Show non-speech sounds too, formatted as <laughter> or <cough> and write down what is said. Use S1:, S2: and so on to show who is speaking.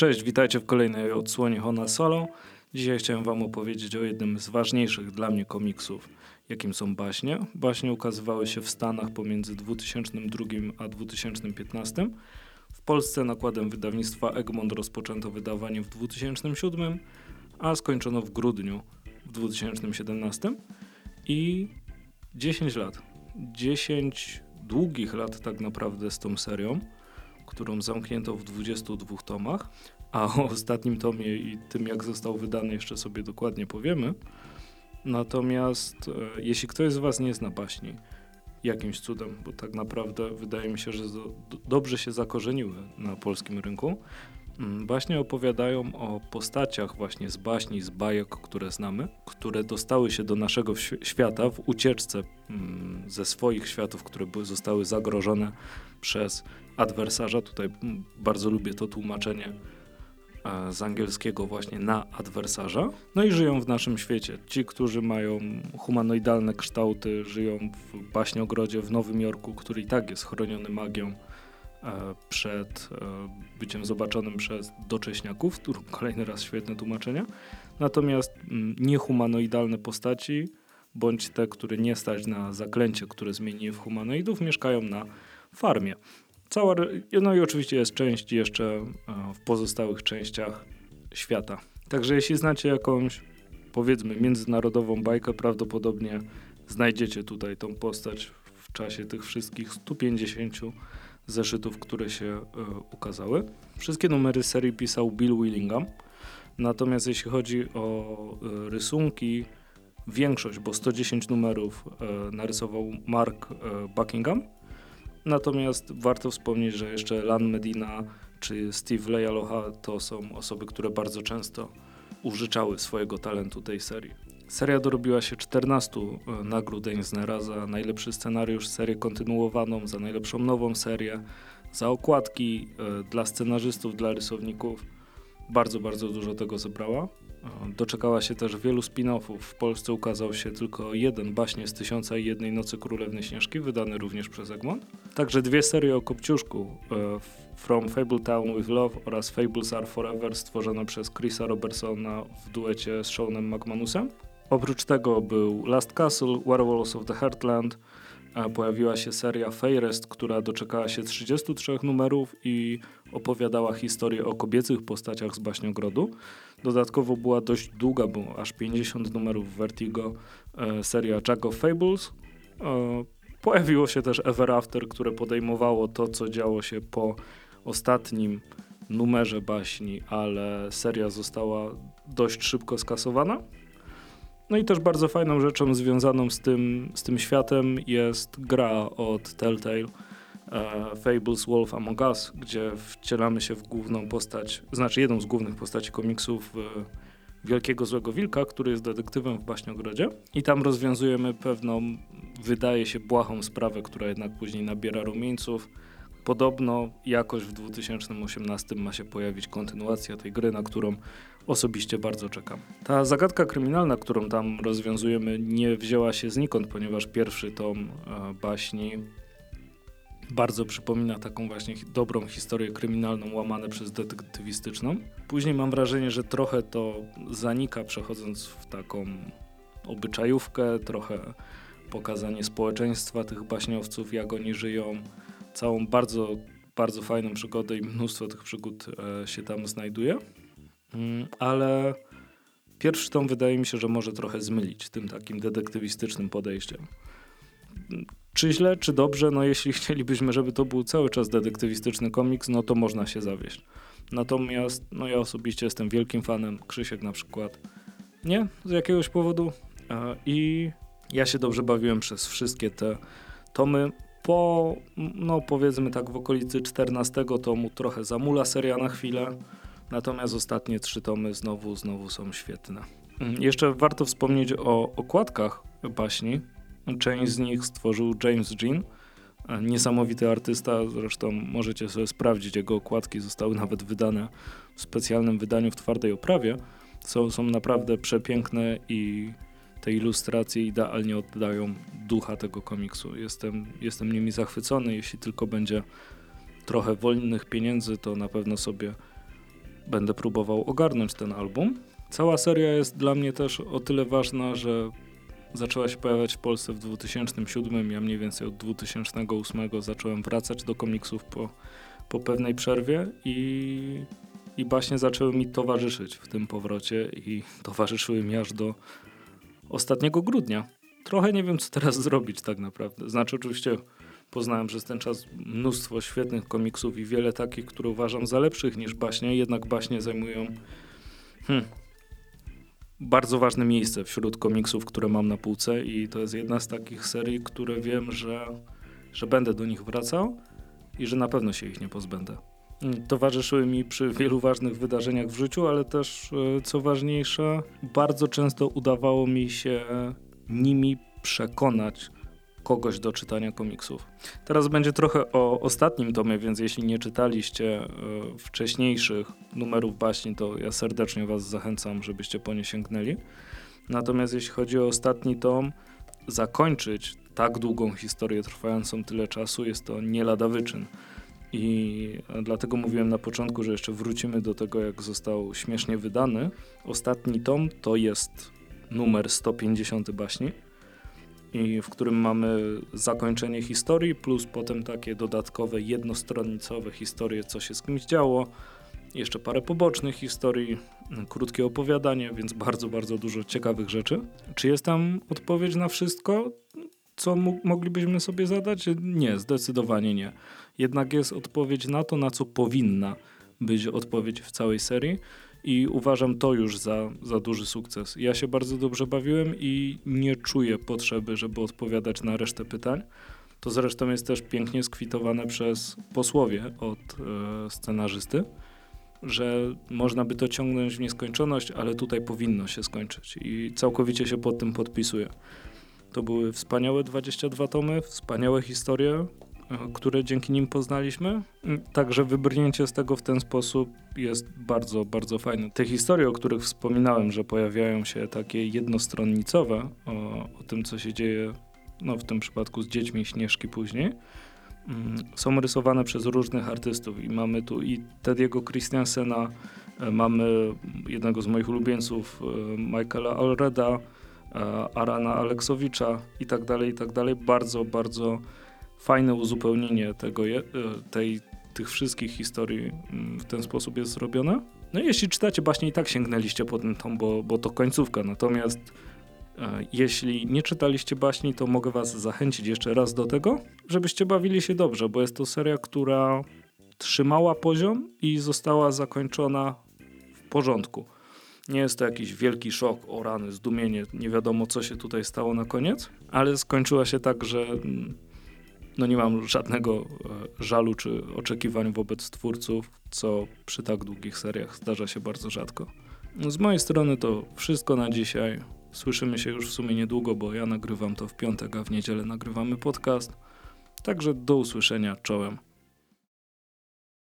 S1: Cześć, witajcie w kolejnej odsłonie Hona Solo. Dzisiaj chciałem wam opowiedzieć o jednym z ważniejszych dla mnie komiksów, jakim są baśnie. Baśnie ukazywały się w Stanach pomiędzy 2002 a 2015. W Polsce nakładem wydawnictwa Egmont rozpoczęto wydawanie w 2007, a skończono w grudniu w 2017. I 10 lat. 10 długich lat tak naprawdę z tą serią którą zamknięto w 22 tomach, a o ostatnim tomie i tym, jak został wydany, jeszcze sobie dokładnie powiemy. Natomiast e, jeśli ktoś z Was nie zna baśni, jakimś cudem, bo tak naprawdę wydaje mi się, że do, dobrze się zakorzeniły na polskim rynku, mm, Baśnie opowiadają o postaciach właśnie z baśni, z bajek, które znamy, które dostały się do naszego świata w ucieczce mm, ze swoich światów, które zostały zagrożone przez adwersarza. Tutaj bardzo lubię to tłumaczenie e, z angielskiego właśnie na adwersarza. No i żyją w naszym świecie. Ci, którzy mają humanoidalne kształty, żyją w baśniogrodzie w Nowym Jorku, który i tak jest chroniony magią przed e, byciem zobaczonym przez docześniaków. Kolejny raz świetne tłumaczenie. Natomiast niehumanoidalne postaci, bądź te, które nie stać na zaklęcie, które zmieni w humanoidów, mieszkają na farmie. Cała, no i oczywiście jest część jeszcze e, w pozostałych częściach świata. Także jeśli znacie jakąś, powiedzmy, międzynarodową bajkę, prawdopodobnie znajdziecie tutaj tą postać w czasie tych wszystkich 150 zeszytów, które się y, ukazały. Wszystkie numery serii pisał Bill Willingham. Natomiast jeśli chodzi o y, rysunki, większość, bo 110 numerów y, narysował Mark Buckingham Natomiast warto wspomnieć, że jeszcze Lan Medina czy Steve Lealoha to są osoby, które bardzo często użyczały swojego talentu tej serii. Seria dorobiła się 14 e, nagród Eisnera za najlepszy scenariusz, serię kontynuowaną, za najlepszą nową serię, za okładki e, dla scenarzystów, dla rysowników. Bardzo, bardzo dużo tego zebrała. Doczekała się też wielu spin-offów. W Polsce ukazał się tylko jeden baśnie z Tysiąca i Jednej Nocy Królewny Śnieżki, wydany również przez Egmont. Także dwie serie o Kopciuszku, e, From Fable Town with Love oraz Fables Are Forever, stworzone przez Chrisa Robertsona w duecie z Seanem McManusem. Oprócz tego był Last Castle, Werewolves of the Heartland, pojawiła się seria Fairest, która doczekała się 33 numerów i opowiadała historię o kobiecych postaciach z baśniogrodu. Dodatkowo była dość długa, bo aż 50 numerów Vertigo, e, seria Jack of Fables. E, pojawiło się też Ever After, które podejmowało to, co działo się po ostatnim numerze baśni, ale seria została dość szybko skasowana. No i też bardzo fajną rzeczą związaną z tym, z tym światem jest gra od Telltale e, Fables Wolf Among Us, gdzie wcielamy się w główną postać, znaczy jedną z głównych postaci komiksów e, Wielkiego Złego Wilka, który jest detektywem w Baśniogrodzie i tam rozwiązujemy pewną, wydaje się błahą sprawę, która jednak później nabiera rumieńców. Podobno jakoś w 2018 ma się pojawić kontynuacja tej gry, na którą osobiście bardzo czekam. Ta zagadka kryminalna, którą tam rozwiązujemy, nie wzięła się znikąd, ponieważ pierwszy tom e, baśni bardzo przypomina taką właśnie dobrą historię kryminalną łamane przez detektywistyczną. Później mam wrażenie, że trochę to zanika przechodząc w taką obyczajówkę, trochę pokazanie społeczeństwa tych baśniowców, jak oni żyją. Całą bardzo, bardzo fajną przygodę i mnóstwo tych przygód e, się tam znajduje. Mm, ale pierwszy tom wydaje mi się, że może trochę zmylić tym takim detektywistycznym podejściem. Czy źle, czy dobrze? No jeśli <laughs> chcielibyśmy, żeby to był cały czas detektywistyczny komiks, no to można się zawieść. Natomiast no ja osobiście jestem wielkim fanem, Krzysiek na przykład nie, z jakiegoś powodu i ja się dobrze bawiłem przez wszystkie te tomy. Po, no powiedzmy tak w okolicy 14 tomu trochę zamula seria na chwilę, Natomiast ostatnie trzy tomy znowu, znowu są świetne. Mm, jeszcze warto wspomnieć o okładkach baśni. Część z nich stworzył James Jean, niesamowity artysta, zresztą możecie sobie sprawdzić, jego okładki zostały nawet wydane w specjalnym wydaniu w twardej oprawie. Są, są naprawdę przepiękne i te ilustracje idealnie oddają ducha tego komiksu. Jestem, jestem nimi zachwycony. Jeśli tylko będzie trochę wolnych pieniędzy, to na pewno sobie będę próbował ogarnąć ten album. Cała seria jest dla mnie też o tyle ważna, że zaczęła się pojawiać w Polsce w 2007. Ja mniej więcej od 2008 zacząłem wracać do komiksów po, po pewnej przerwie i, i baśnie zaczęły mi towarzyszyć w tym powrocie i <laughs> towarzyszyły mi aż do ostatniego grudnia. Trochę nie wiem, co teraz zrobić tak naprawdę. Znaczy oczywiście poznałem przez ten czas mnóstwo świetnych komiksów i wiele takich, które uważam za lepszych niż baśnie, jednak baśnie zajmują hmm, bardzo ważne miejsce wśród komiksów, które mam na półce i to jest jedna z takich serii, które wiem, że, że będę do nich wracał i że na pewno się ich nie pozbędę. Towarzyszyły mi przy wielu ważnych wydarzeniach w życiu, ale też, e, co ważniejsze, bardzo często udawało mi się nimi przekonać kogoś do czytania komiksów. Teraz będzie trochę o ostatnim tomie, więc jeśli nie czytaliście y, wcześniejszych numerów baśni, to ja serdecznie Was zachęcam, żebyście po nie sięgnęli. Natomiast jeśli chodzi o ostatni tom, zakończyć tak długą historię trwającą tyle czasu jest to nie lada wyczyn. I dlatego mówiłem na początku, że jeszcze wrócimy do tego, jak został śmiesznie wydany. Ostatni tom to jest numer 150 baśni i w którym mamy zakończenie historii, plus potem takie dodatkowe, jednostronnicowe historie, co się z kimś działo, jeszcze parę pobocznych historii, krótkie opowiadanie, więc bardzo, bardzo dużo ciekawych rzeczy. Czy jest tam odpowiedź na wszystko, co moglibyśmy sobie zadać? Nie, zdecydowanie nie. Jednak jest odpowiedź na to, na co powinna być odpowiedź w całej serii i uważam to już za, za duży sukces. Ja się bardzo dobrze bawiłem i nie czuję potrzeby, żeby odpowiadać na resztę pytań. To zresztą jest też pięknie skwitowane przez posłowie od e, scenarzysty, że można by to ciągnąć w nieskończoność, ale tutaj powinno się skończyć i całkowicie się pod tym podpisuję. To były wspaniałe 22 tomy, wspaniałe historie, które dzięki nim poznaliśmy. Także wybrnięcie z tego w ten sposób jest bardzo, bardzo fajne. Te historie, o których wspominałem, że pojawiają się takie jednostronnicowe o, o tym, co się dzieje, no w tym przypadku z dziećmi Śnieżki później, mm, są rysowane przez różnych artystów i mamy tu i Tediego Christiansena, e, mamy jednego z moich ulubieńców, e, Michaela Alreda, e, Arana Aleksowicza i tak dalej, i tak dalej. Bardzo, bardzo fajne uzupełnienie tego, e, tej, tych wszystkich historii mm, w ten sposób jest zrobione. No i jeśli czytacie baśnie i tak sięgnęliście po ten tom, bo, bo to końcówka, natomiast e, jeśli nie czytaliście baśni, to mogę was zachęcić jeszcze raz do tego, żebyście bawili się dobrze, bo jest to seria, która trzymała poziom i została zakończona w porządku. Nie jest to jakiś wielki szok, o rany, zdumienie, nie wiadomo co się tutaj stało na koniec, ale skończyła się tak, że mm, no nie mam żadnego e, żalu czy oczekiwań wobec twórców, co przy tak długich seriach zdarza się bardzo rzadko. Z mojej strony to wszystko na dzisiaj. Słyszymy się już w sumie niedługo, bo ja nagrywam to w piątek, a w niedzielę nagrywamy podcast. Także do usłyszenia, czołem.